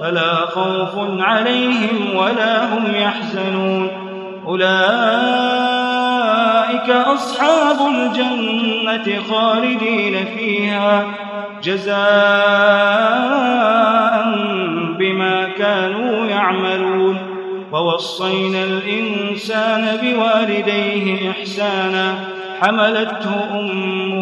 فلا خوف عليهم ولا هم يحزنون. أولئك أصحاب الجنة خالدين فيها. جزاء بما كانوا يعملون. ووصينا الإنسان بوالديه إحسانا. حملته أمه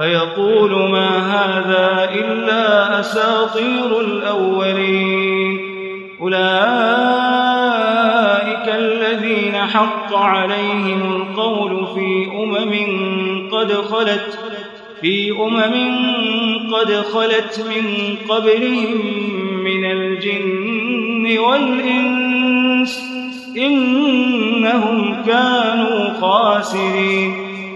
فيقول ما هذا إلا أساطير الأولين. أولئك الذين حق عليهم القول في أمم قد خلت في أمم قد خلت من قبلهم من الجن والإنس إنهم كانوا خاسرين.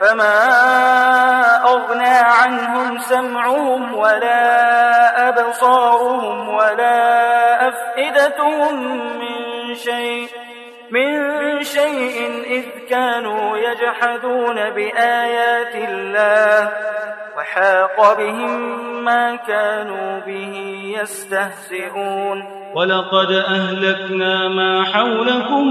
فما أغنى عنهم سمعهم ولا أبصارهم ولا أفئدتهم من شيء من شيء إذ كانوا يجحدون بآيات الله وحاق بهم ما كانوا به يستهزئون ولقد أهلكنا ما حولكم